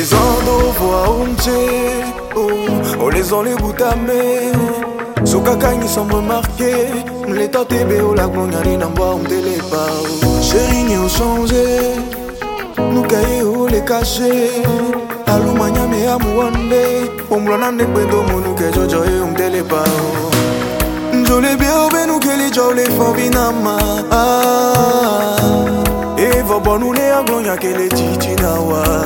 ezandovoa umche oh, olezon lebutame sokakangisa mremarke mleta tebe olakongani na mbwa omtelepa sherinye ochange nukaye olekashe alumanyame ya muwande omulwana ndekpendo monuka ejojo ye omtelepa nzolebia obenukelijo olefo binama ah, evobonule aglonyakele titinawa.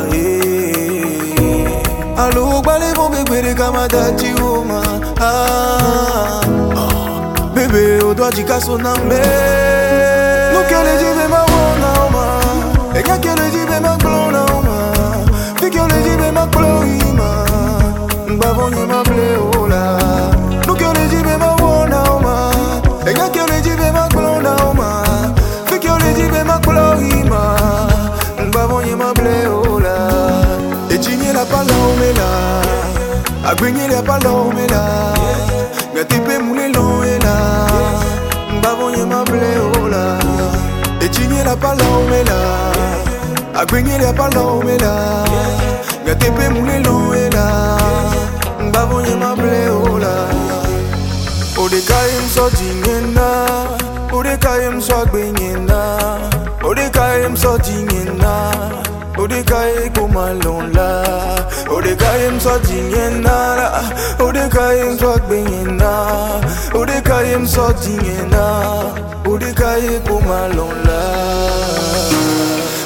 Baby kama dirty woman ah. Oh. Bebe udwajika sonambe mukelejivema wonaoma enyakelejivema glonaoma fikelejivema kloima mbavonyema bleola nukelejivema wonaoma enyakelejivema glonaoma fikelejivema klo agbenyela pala omela ngatepe mulelo ela mbavonye mable ola. Etinyela pala omela agbenyela pala omela ngatepe mulelo ela mbavonye mable ola O de kaye kouman lon la. O de kaye mswa jinyen na. La O de kaye mswa kbenyen na. O de kaye mswa jinyen na. O de kaye kouman lon la.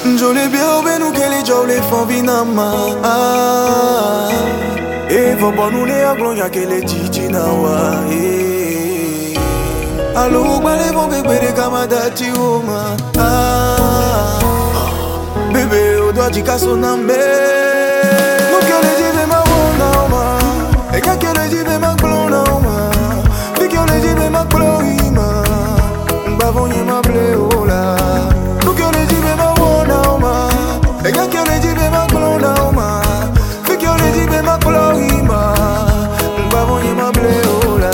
Njole bie oube nou ke li jow le fan vinama E van bon nou le aglon ya ke le titi na wa. E. Alo oubale von bebe de kamada ti oma Ah glona oma Fi que les jibe ma gloima Mbavonye ma. Ble ola Nous que les jibe ma wona oma Et que les jibe ma glona oma Fi que les jibe ma gloima Mbavonye ma. Ble ola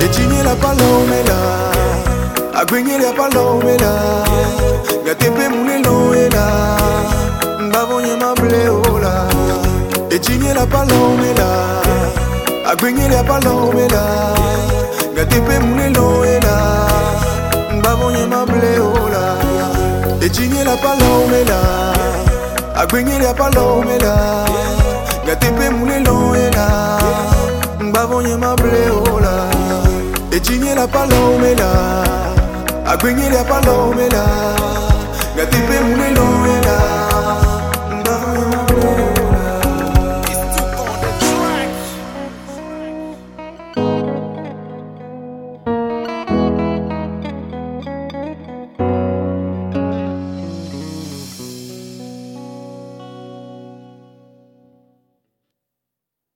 Et chigné la palomela Agbenye la. Palomela la palomela. Akwengeli ya palomela. Ngate mpe molelo ela babonyema bleola ecinyela palomela. Akwengeli ya palomela. Ngate mpe molelo ela babonyema bleola ecinyela palomela. Akwengeli ya palomela. Ngate mpe molelo ela